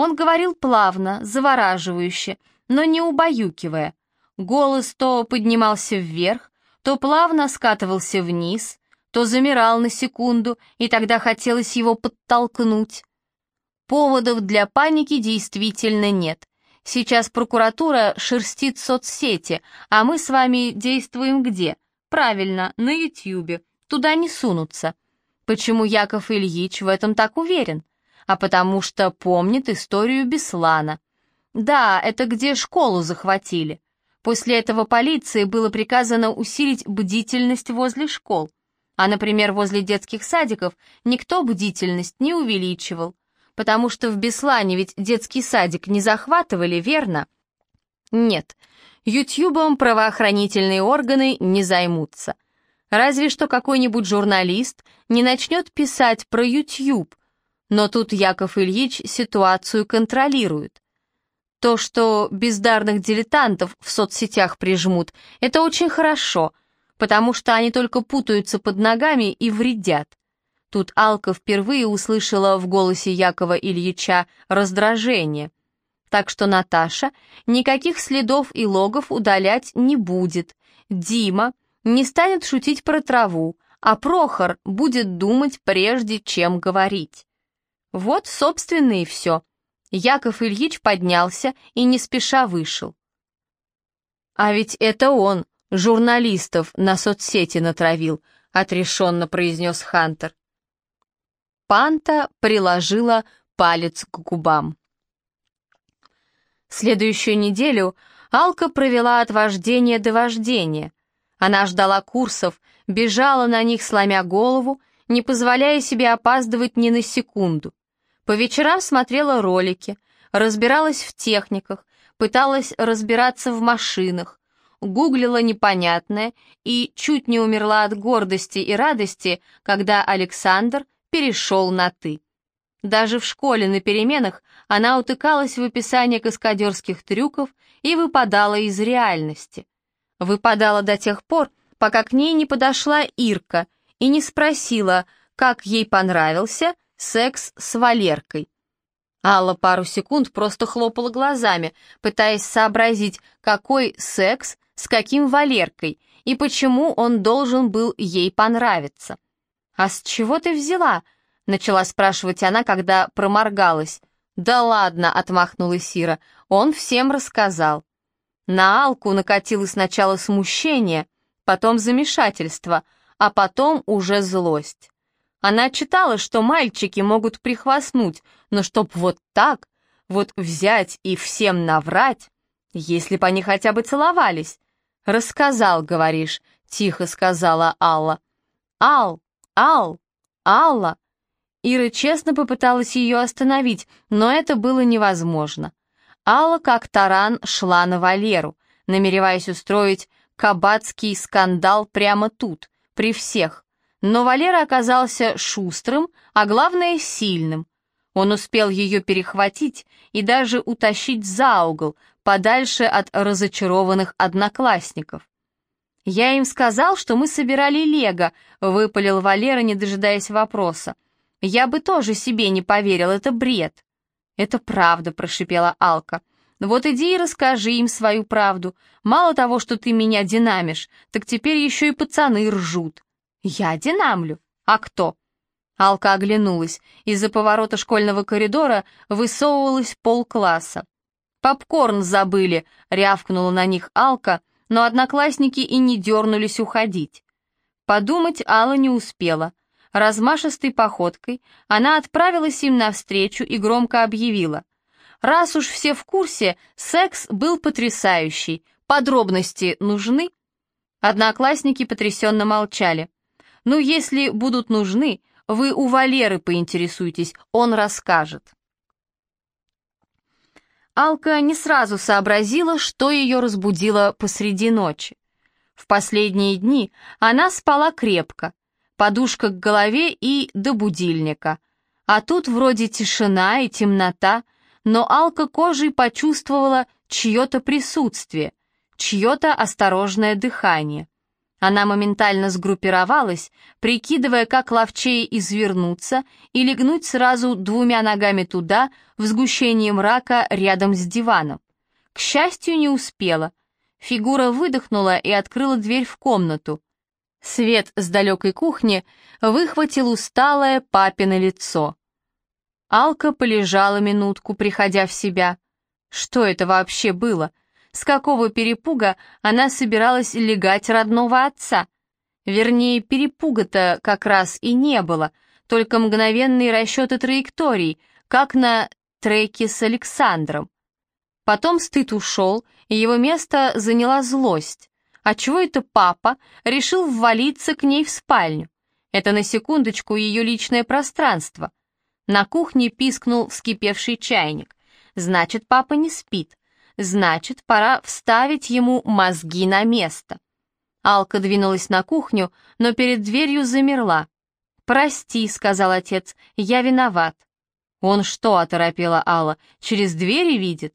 Он говорил плавно, завораживающе, но не убаюкивая. Голос то поднимался вверх, то плавно скатывался вниз, то замирал на секунду, и тогда хотелось его подтолкнуть. Поводов для паники действительно нет. Сейчас прокуратура шерстит соцсети, а мы с вами действуем где? Правильно, на Ютьюбе. Туда не сунутся. Почему Яков Ильич в этом так уверен? А потому что помнит историю Беслана. Да, это где школу захватили. После этого полиции было приказано усилить бдительность возле школ. А, например, возле детских садиков никто бдительность не увеличивал. Потому что в Беслане ведь детский садик не захватывали, верно? Нет, Ютьюбом правоохранительные органы не займутся. Разве что какой-нибудь журналист не начнет писать про Ютьюб, но тут Яков Ильич ситуацию контролирует. То, что бездарных дилетантов в соцсетях прижмут, это очень хорошо, потому что они только путаются под ногами и вредят. Тут Алка впервые услышала в голосе Якова Ильича раздражение. Так что Наташа никаких следов и логов удалять не будет. Дима не станет шутить про траву, а Прохор будет думать прежде, чем говорить. Вот, собственно, и все. Яков Ильич поднялся и не спеша вышел. «А ведь это он, журналистов, на соцсети натравил», — отрешенно произнес Хантер. Панта приложила палец к губам. Следующую неделю Алка провела от вождения до вождения. Она ждала курсов, бежала на них, сломя голову, не позволяя себе опаздывать ни на секунду. По вечерам смотрела ролики, разбиралась в техниках, пыталась разбираться в машинах, гуглила непонятное и чуть не умерла от гордости и радости, когда Александр перешел на «ты». Даже в школе на переменах она утыкалась в описание каскадерских трюков и выпадала из реальности. Выпадала до тех пор, пока к ней не подошла Ирка и не спросила, как ей понравился секс с Валеркой. Алла пару секунд просто хлопала глазами, пытаясь сообразить, какой секс с каким Валеркой и почему он должен был ей понравиться. «А с чего ты взяла?» — начала спрашивать она, когда проморгалась. «Да ладно», — отмахнулась Сира, — «он всем рассказал». На Алку накатило сначала смущение, потом замешательство, а потом уже злость. Она читала, что мальчики могут прихвастнуть, но чтоб вот так, вот взять и всем наврать, если бы они хотя бы целовались. «Рассказал, говоришь», — тихо сказала Алла. «Ал, Ал, Алла!» Ира честно попыталась ее остановить, но это было невозможно. Алла как таран шла на Валеру, намереваясь устроить кабацкий скандал прямо тут, при всех. Но Валера оказался шустрым, а главное сильным. Он успел ее перехватить и даже утащить за угол, подальше от разочарованных одноклассников. «Я им сказал, что мы собирали лего», — выпалил Валера, не дожидаясь вопроса. «Я бы тоже себе не поверил, это бред». «Это правда», — прошипела Алка. «Вот иди и расскажи им свою правду. Мало того, что ты меня динамишь, так теперь еще и пацаны ржут». «Я динамлю? А кто?» Алка оглянулась. Из-за поворота школьного коридора высовывалась полкласса. «Попкорн забыли!» — рявкнула на них Алка, но одноклассники и не дернулись уходить. Подумать Алла не успела. Размашистой походкой она отправилась им навстречу и громко объявила. «Раз уж все в курсе, секс был потрясающий. Подробности нужны?» Одноклассники потрясенно молчали. «Ну, если будут нужны, вы у Валеры поинтересуйтесь, он расскажет». Алка не сразу сообразила, что ее разбудило посреди ночи. В последние дни она спала крепко, подушка к голове и до будильника. А тут вроде тишина и темнота, но Алка кожей почувствовала чье-то присутствие, чье-то осторожное дыхание. Она моментально сгруппировалась, прикидывая, как ловчее извернуться и легнуть сразу двумя ногами туда, в сгущении мрака рядом с диваном. К счастью, не успела. Фигура выдохнула и открыла дверь в комнату. Свет с далекой кухни выхватил усталое папино лицо. Алка полежала минутку, приходя в себя. Что это вообще было? С какого перепуга она собиралась легать родного отца? Вернее, перепуга-то как раз и не было, только мгновенные расчеты траекторий, как на треке с Александром. Потом стыд ушел, и его место заняла злость. А чего это папа решил ввалиться к ней в спальню? Это на секундочку ее личное пространство. На кухне пискнул вскипевший чайник. Значит, папа не спит. Значит, пора вставить ему мозги на место. Алка двинулась на кухню, но перед дверью замерла. «Прости», — сказал отец, — «я виноват». «Он что?» — оторопела Алла. «Через двери видит?»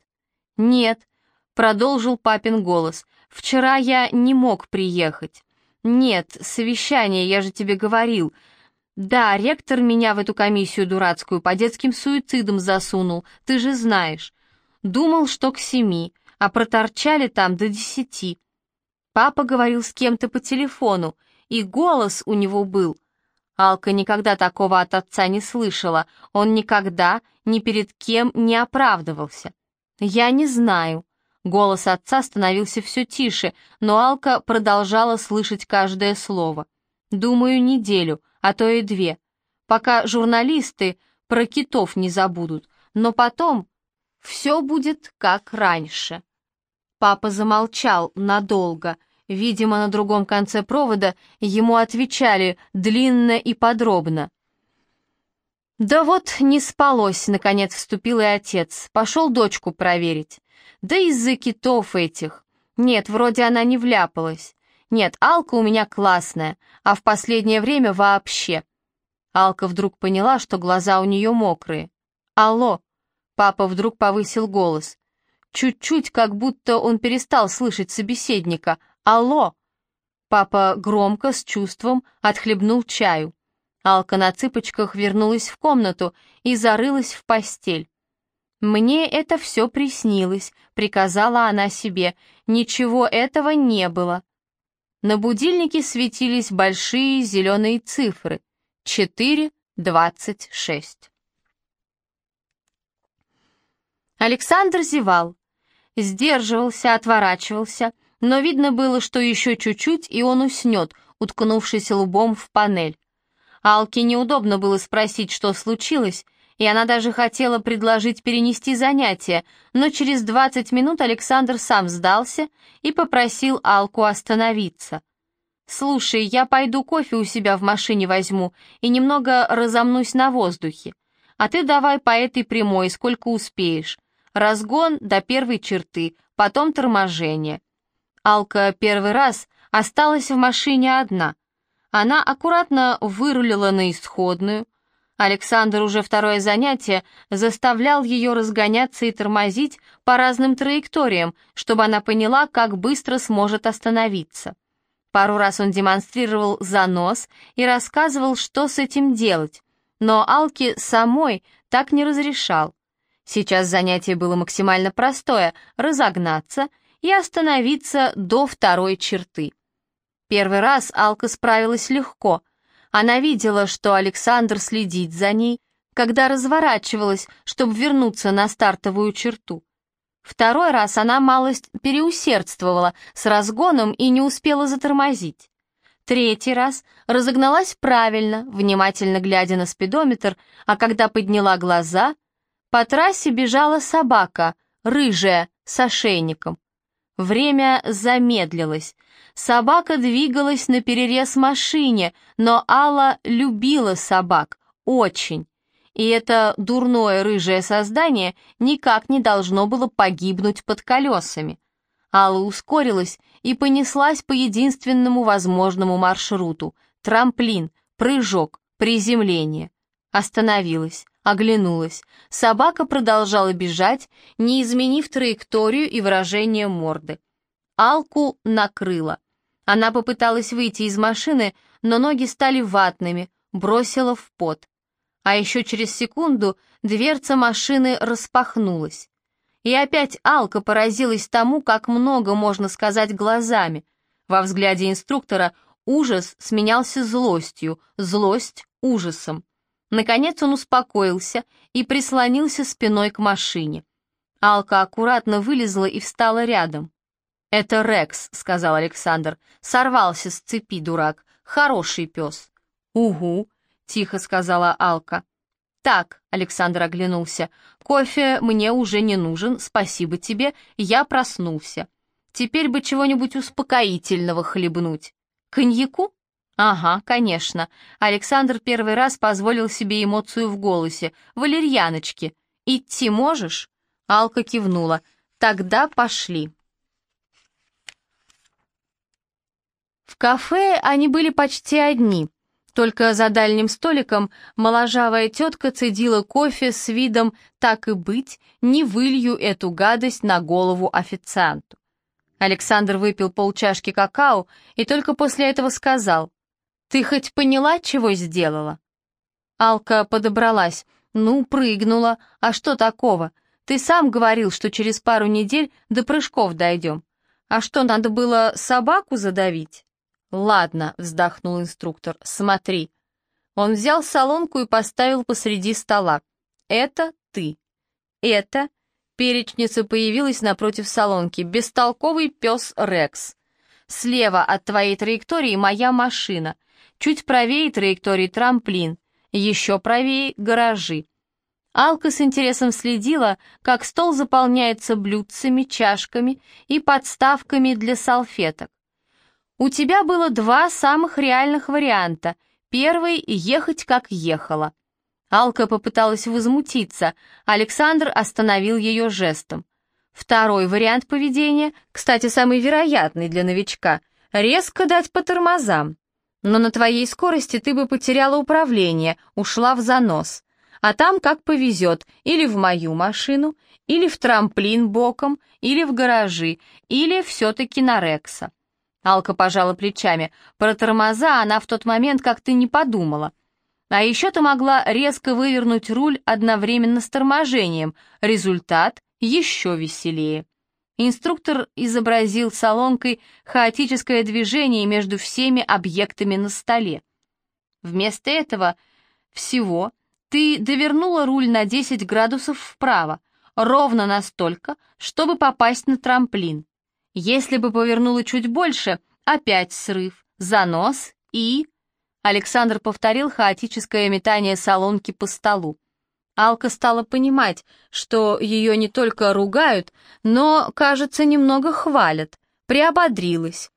«Нет», — продолжил папин голос, — «вчера я не мог приехать». «Нет, совещание, я же тебе говорил. Да, ректор меня в эту комиссию дурацкую по детским суицидам засунул, ты же знаешь. Думал, что к семи, а проторчали там до десяти. Папа говорил с кем-то по телефону, и голос у него был. Алка никогда такого от отца не слышала, он никогда ни перед кем не оправдывался. «Я не знаю». Голос отца становился все тише, но Алка продолжала слышать каждое слово. «Думаю, неделю, а то и две, пока журналисты про китов не забудут, но потом все будет как раньше. Папа замолчал надолго. Видимо, на другом конце провода ему отвечали длинно и подробно. «Да вот не спалось», — наконец вступил и отец. «Пошел дочку проверить. Да из-за китов этих. Нет, вроде она не вляпалась. Нет, Алка у меня классная, а в последнее время вообще». Алка вдруг поняла, что глаза у нее мокрые. «Алло», Папа вдруг повысил голос. Чуть-чуть, как будто он перестал слышать собеседника. «Алло!» Папа громко, с чувством, отхлебнул чаю. Алка на цыпочках вернулась в комнату и зарылась в постель. «Мне это все приснилось», — приказала она себе. «Ничего этого не было». На будильнике светились большие зеленые цифры. Четыре двадцать шесть. Александр зевал. Сдерживался, отворачивался, но видно было, что еще чуть-чуть, и он уснет, уткнувшись лбом в панель. Алке неудобно было спросить, что случилось, и она даже хотела предложить перенести занятие, но через 20 минут Александр сам сдался и попросил Алку остановиться. «Слушай, я пойду кофе у себя в машине возьму и немного разомнусь на воздухе. А ты давай по этой прямой, сколько успеешь. Разгон до первой черты, потом торможение. Алка первый раз осталась в машине одна. Она аккуратно вырулила на исходную. Александр уже второе занятие заставлял ее разгоняться и тормозить по разным траекториям, чтобы она поняла, как быстро сможет остановиться. Пару раз он демонстрировал занос и рассказывал, что с этим делать, но Алке самой так не разрешал. Сейчас занятие было максимально простое — разогнаться и остановиться до второй черты. Первый раз Алка справилась легко. Она видела, что Александр следит за ней, когда разворачивалась, чтобы вернуться на стартовую черту. Второй раз она малость переусердствовала с разгоном и не успела затормозить. Третий раз разогналась правильно, внимательно глядя на спидометр, а когда подняла глаза, по трассе бежала собака, рыжая, с ошейником. Время замедлилось. Собака двигалась на перерез машине, но Алла любила собак, очень. И это дурное рыжее создание никак не должно было погибнуть под колесами. Алла ускорилась и понеслась по единственному возможному маршруту — трамплин, прыжок, приземление. Остановилась оглянулась. Собака продолжала бежать, не изменив траекторию и выражение морды. Алку накрыла. Она попыталась выйти из машины, но ноги стали ватными, бросила в пот. А еще через секунду дверца машины распахнулась. И опять Алка поразилась тому, как много можно сказать глазами. Во взгляде инструктора ужас сменялся злостью, злость — ужасом. Наконец он успокоился и прислонился спиной к машине. Алка аккуратно вылезла и встала рядом. «Это Рекс», — сказал Александр. «Сорвался с цепи, дурак. Хороший пес». «Угу», — тихо сказала Алка. «Так», — Александр оглянулся, — «кофе мне уже не нужен, спасибо тебе, я проснулся. Теперь бы чего-нибудь успокоительного хлебнуть. Коньяку?» «Ага, конечно». Александр первый раз позволил себе эмоцию в голосе. «Валерьяночки. Идти можешь?» Алка кивнула. «Тогда пошли». В кафе они были почти одни. Только за дальним столиком моложавая тетка цедила кофе с видом «так и быть, не вылью эту гадость на голову официанту». Александр выпил полчашки какао и только после этого сказал «Ты хоть поняла, чего сделала?» Алка подобралась. «Ну, прыгнула. А что такого? Ты сам говорил, что через пару недель до прыжков дойдем. А что, надо было собаку задавить?» «Ладно», — вздохнул инструктор, — «смотри». Он взял солонку и поставил посреди стола. «Это ты». «Это...» — перечница появилась напротив солонки. «Бестолковый пес Рекс». «Слева от твоей траектории моя машина. Чуть правее траектории трамплин. Еще правее — гаражи». Алка с интересом следила, как стол заполняется блюдцами, чашками и подставками для салфеток. У тебя было два самых реальных варианта. Первый — ехать как ехала. Алка попыталась возмутиться, Александр остановил ее жестом. Второй вариант поведения, кстати, самый вероятный для новичка, резко дать по тормозам. Но на твоей скорости ты бы потеряла управление, ушла в занос. А там как повезет, или в мою машину, или в трамплин боком, или в гаражи, или все-таки на Рекса. Алка пожала плечами. Про тормоза она в тот момент как-то не подумала. А еще ты могла резко вывернуть руль одновременно с торможением. Результат еще веселее. Инструктор изобразил солонкой хаотическое движение между всеми объектами на столе. Вместо этого всего ты довернула руль на 10 градусов вправо, ровно настолько, чтобы попасть на трамплин. Если бы повернула чуть больше, опять срыв, занос и... Александр повторил хаотическое метание солонки по столу. Алка стала понимать, что ее не только ругают, но, кажется, немного хвалят, приободрилась.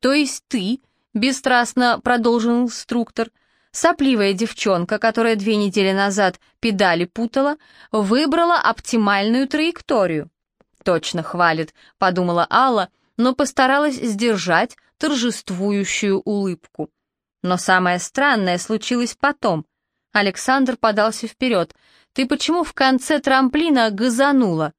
«То есть ты», — бесстрастно продолжил инструктор, сопливая девчонка, которая две недели назад педали путала, выбрала оптимальную траекторию. «Точно хвалит», — подумала Алла, но постаралась сдержать торжествующую улыбку. Но самое странное случилось потом. Александр подался вперед. «Ты почему в конце трамплина газанула?»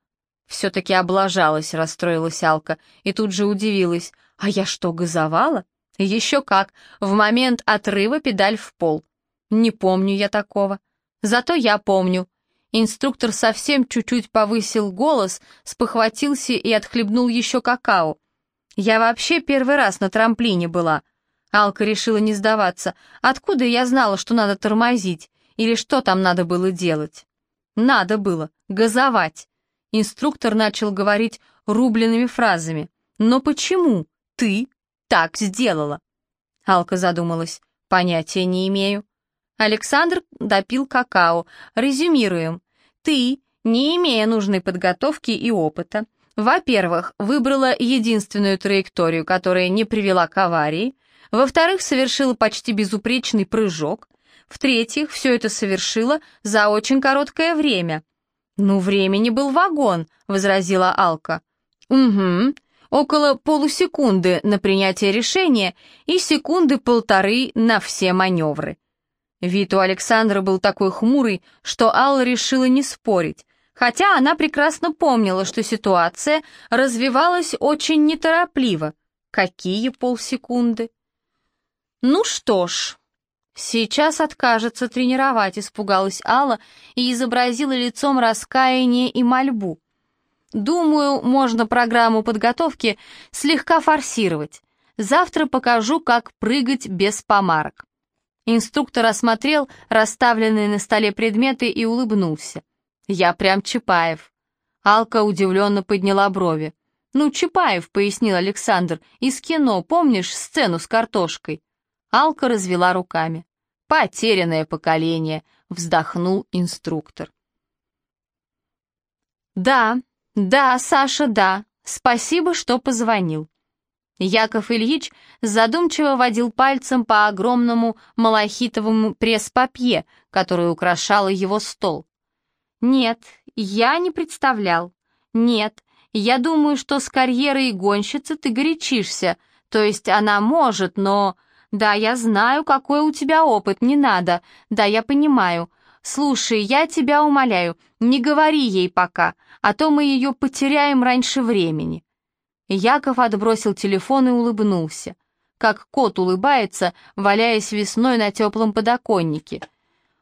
Все-таки облажалась, расстроилась Алка, и тут же удивилась. «А я что, газовала?» «Еще как, в момент отрыва педаль в пол». «Не помню я такого». «Зато я помню. Инструктор совсем чуть-чуть повысил голос, спохватился и отхлебнул еще какао. «Я вообще первый раз на трамплине была». Алка решила не сдаваться. «Откуда я знала, что надо тормозить? Или что там надо было делать?» «Надо было. Газовать». Инструктор начал говорить рубленными фразами. «Но почему ты так сделала?» Алка задумалась. «Понятия не имею». Александр допил какао. Резюмируем. Ты, не имея нужной подготовки и опыта, во-первых, выбрала единственную траекторию, которая не привела к аварии. Во-вторых, совершила почти безупречный прыжок. В-третьих, все это совершила за очень короткое время. «Ну, времени был вагон», — возразила Алка. «Угу, около полусекунды на принятие решения и секунды полторы на все маневры. Вид у Александра был такой хмурый, что Алла решила не спорить, хотя она прекрасно помнила, что ситуация развивалась очень неторопливо. Какие полсекунды? Ну что ж, сейчас откажется тренировать, испугалась Алла и изобразила лицом раскаяние и мольбу. Думаю, можно программу подготовки слегка форсировать. Завтра покажу, как прыгать без помарок. Инструктор осмотрел расставленные на столе предметы и улыбнулся. «Я прям Чапаев». Алка удивленно подняла брови. «Ну, Чапаев», — пояснил Александр, — «из кино, помнишь сцену с картошкой?» Алка развела руками. «Потерянное поколение», — вздохнул инструктор. «Да, да, Саша, да. Спасибо, что позвонил. Яков Ильич задумчиво водил пальцем по огромному малахитовому пресс-папье, которое украшало его стол. «Нет, я не представлял. Нет, я думаю, что с карьерой гонщицы ты горячишься, то есть она может, но... Да, я знаю, какой у тебя опыт, не надо. Да, я понимаю. Слушай, я тебя умоляю, не говори ей пока, а то мы ее потеряем раньше времени». Яков отбросил телефон и улыбнулся, как кот улыбается, валяясь весной на теплом подоконнике.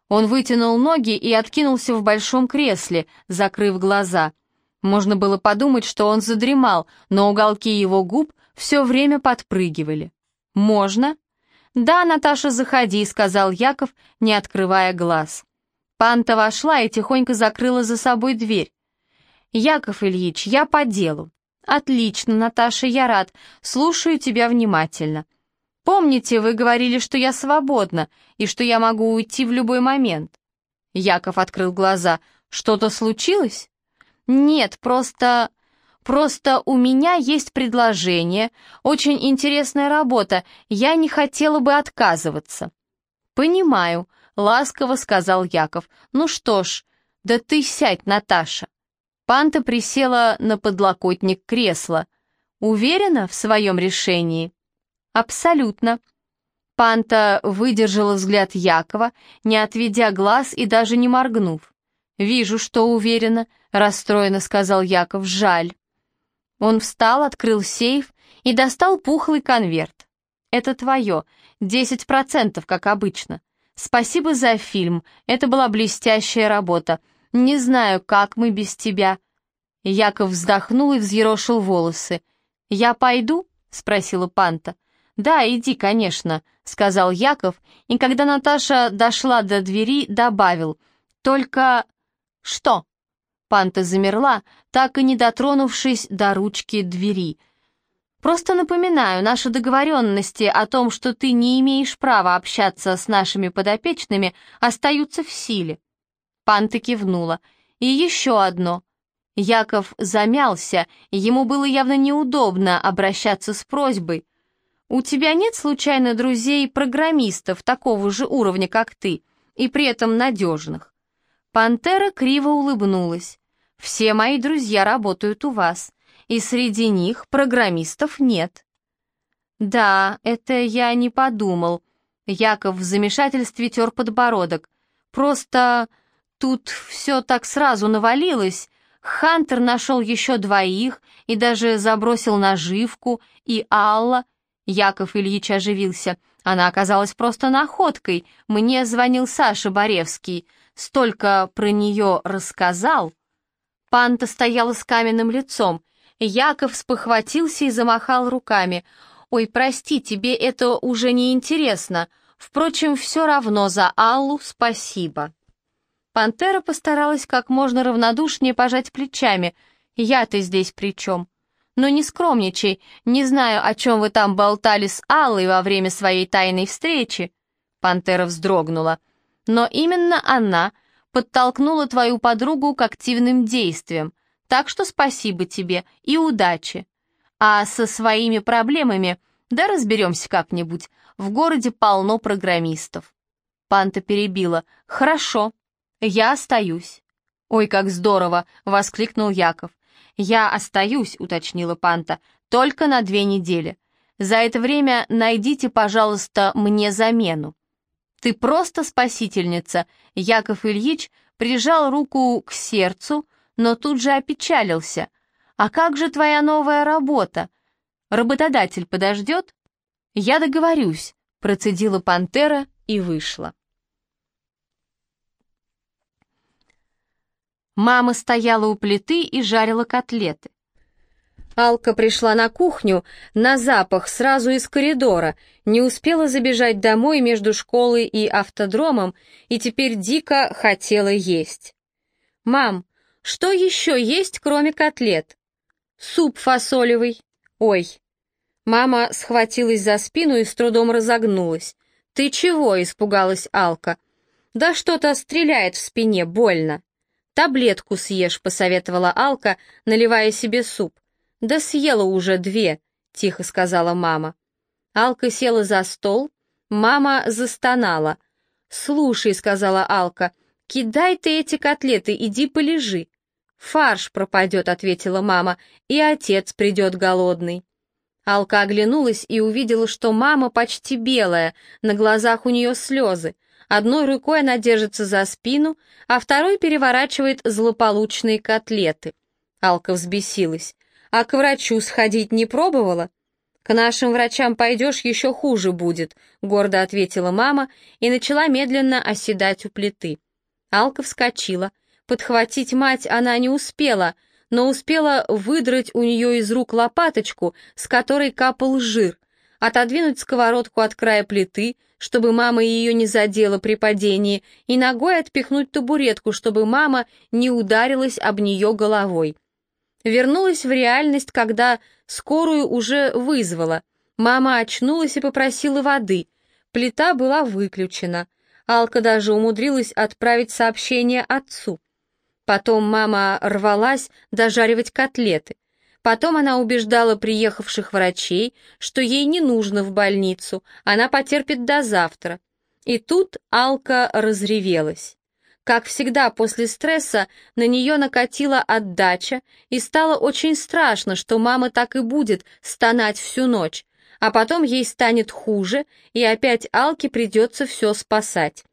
Он вытянул ноги и откинулся в большом кресле, закрыв глаза. Можно было подумать, что он задремал, но уголки его губ все время подпрыгивали. «Можно?» «Да, Наташа, заходи», — сказал Яков, не открывая глаз. Панта вошла и тихонько закрыла за собой дверь. «Яков Ильич, я по делу. «Отлично, Наташа, я рад. Слушаю тебя внимательно. Помните, вы говорили, что я свободна и что я могу уйти в любой момент?» Яков открыл глаза. «Что-то случилось?» «Нет, просто... Просто у меня есть предложение, очень интересная работа, я не хотела бы отказываться». «Понимаю», — ласково сказал Яков. «Ну что ж, да ты сядь, Наташа». Панта присела на подлокотник кресла. Уверена в своем решении? Абсолютно. Панта выдержала взгляд Якова, не отведя глаз и даже не моргнув. «Вижу, что уверена», — расстроенно сказал Яков, — «жаль». Он встал, открыл сейф и достал пухлый конверт. «Это твое, десять процентов, как обычно. Спасибо за фильм, это была блестящая работа. Не знаю, как мы без тебя». Яков вздохнул и взъерошил волосы. «Я пойду?» — спросила Панта. «Да, иди, конечно», — сказал Яков, и когда Наташа дошла до двери, добавил. «Только...» «Что?» Панта замерла, так и не дотронувшись до ручки двери. «Просто напоминаю, наши договоренности о том, что ты не имеешь права общаться с нашими подопечными, остаются в силе. Панта кивнула. «И еще одно». Яков замялся, ему было явно неудобно обращаться с просьбой. «У тебя нет, случайно, друзей-программистов такого же уровня, как ты, и при этом надежных?» Пантера криво улыбнулась. «Все мои друзья работают у вас, и среди них программистов нет». «Да, это я не подумал». Яков в замешательстве тер подбородок. «Просто Тут все так сразу навалилось. Хантер нашел еще двоих и даже забросил наживку, и Алла... Яков Ильич оживился. Она оказалась просто находкой. Мне звонил Саша Боревский. Столько про нее рассказал. Панта стояла с каменным лицом. Яков спохватился и замахал руками. «Ой, прости, тебе это уже не интересно. Впрочем, все равно за Аллу спасибо». Пантера постаралась как можно равнодушнее пожать плечами. «Я-то здесь при чем?» «Но не скромничай, не знаю, о чем вы там болтали с Аллой во время своей тайной встречи». Пантера вздрогнула. «Но именно она подтолкнула твою подругу к активным действиям, так что спасибо тебе и удачи. А со своими проблемами, да разберемся как-нибудь, в городе полно программистов». Панта перебила. «Хорошо, «Я остаюсь». «Ой, как здорово!» — воскликнул Яков. «Я остаюсь», — уточнила Панта, — «только на две недели. За это время найдите, пожалуйста, мне замену». «Ты просто спасительница!» Яков Ильич прижал руку к сердцу, но тут же опечалился. «А как же твоя новая работа?» Работодатель подождет?» «Я договорюсь», — процедила пантера и вышла. Мама стояла у плиты и жарила котлеты. Алка пришла на кухню на запах сразу из коридора, не успела забежать домой между школой и автодромом и теперь дико хотела есть. «Мам, что еще есть, кроме котлет?» «Суп фасолевый». «Ой». Мама схватилась за спину и с трудом разогнулась. «Ты чего?» — испугалась Алка. «Да что-то стреляет в спине, больно». «Таблетку съешь», — посоветовала Алка, наливая себе суп. «Да съела уже две», — тихо сказала мама. Алка села за стол, мама застонала. «Слушай», — сказала Алка, — «кидай ты эти котлеты, иди полежи». «Фарш пропадет», — ответила мама, — «и отец придет голодный». Алка оглянулась и увидела, что мама почти белая, на глазах у нее слезы. Одной рукой она держится за спину, а второй переворачивает злополучные котлеты. Алка взбесилась. А к врачу сходить не пробовала? К нашим врачам пойдешь, еще хуже будет, гордо ответила мама и начала медленно оседать у плиты. Алка вскочила. Подхватить мать она не успела, но успела выдрать у нее из рук лопаточку, с которой капал жир, отодвинуть сковородку от края плиты, чтобы мама ее не задела при падении, и ногой отпихнуть табуретку, чтобы мама не ударилась об нее головой. Вернулась в реальность, когда скорую уже вызвала. Мама очнулась и попросила воды. Плита была выключена. Алка даже умудрилась отправить сообщение отцу. Потом мама рвалась дожаривать котлеты. Потом она убеждала приехавших врачей, что ей не нужно в больницу, она потерпит до завтра. И тут Алка разревелась. Как всегда после стресса на нее накатила отдача, и стало очень страшно, что мама так и будет стонать всю ночь, а потом ей станет хуже, и опять Алке придется все спасать.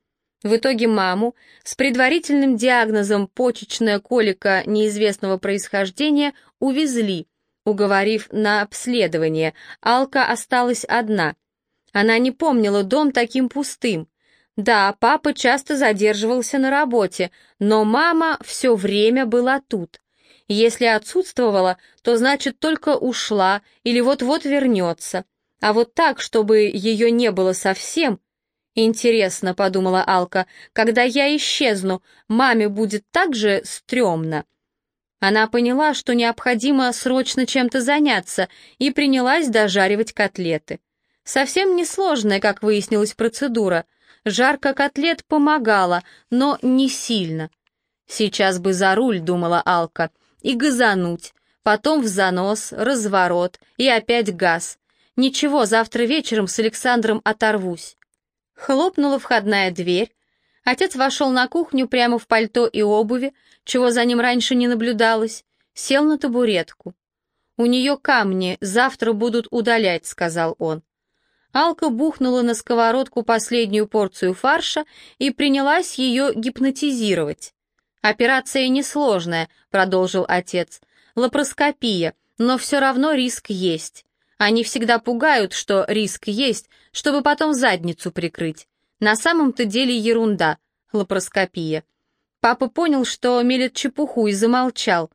В итоге маму с предварительным диагнозом почечная колика неизвестного происхождения увезли, уговорив на обследование. Алка осталась одна. Она не помнила дом таким пустым. Да, папа часто задерживался на работе, но мама все время была тут. Если отсутствовала, то значит только ушла или вот-вот вернется. А вот так, чтобы ее не было совсем... Интересно, подумала Алка, когда я исчезну, маме будет так же стрёмно. Она поняла, что необходимо срочно чем-то заняться, и принялась дожаривать котлеты. Совсем несложная, как выяснилось, процедура — Жарка котлет помогала, но не сильно. Сейчас бы за руль, думала Алка, и газануть, потом в занос, разворот и опять газ. Ничего, завтра вечером с Александром оторвусь. Хлопнула входная дверь. Отец вошел на кухню прямо в пальто и обуви, чего за ним раньше не наблюдалось, сел на табуретку. «У нее камни, завтра будут удалять», — сказал он. Алка бухнула на сковородку последнюю порцию фарша и принялась ее гипнотизировать. «Операция несложная», — продолжил отец. «Лапароскопия, но все равно риск есть. Они всегда пугают, что риск есть, чтобы потом задницу прикрыть. На самом-то деле ерунда, лапароскопия». Папа понял, что мелет чепуху и замолчал.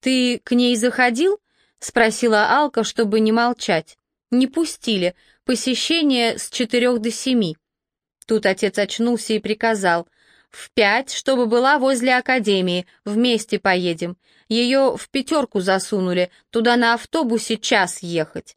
«Ты к ней заходил?» — спросила Алка, чтобы не молчать. «Не пустили, посещение с четырех до семи. Тут отец очнулся и приказал. В пять, чтобы была возле академии, вместе поедем. Ее в пятерку засунули, туда на автобусе час ехать.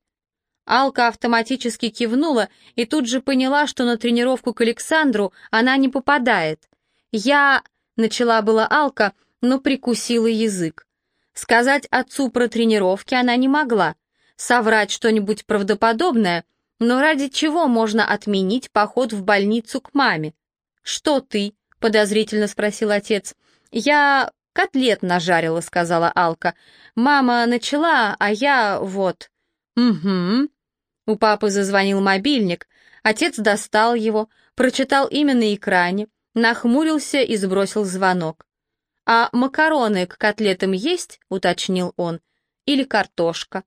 Алка автоматически кивнула и тут же поняла, что на тренировку к Александру она не попадает. «Я...» — начала была Алка, но прикусила язык. Сказать отцу про тренировки она не могла. Соврать что-нибудь правдоподобное — но ради чего можно отменить поход в больницу к маме? Что ты? подозрительно спросил отец. Я котлет нажарила, сказала Алка. Мама начала, а я вот. Угу. У папы зазвонил мобильник. Отец достал его, прочитал имя на экране, нахмурился и сбросил звонок. «А макароны к котлетам есть?» — уточнил он. «Или картошка?»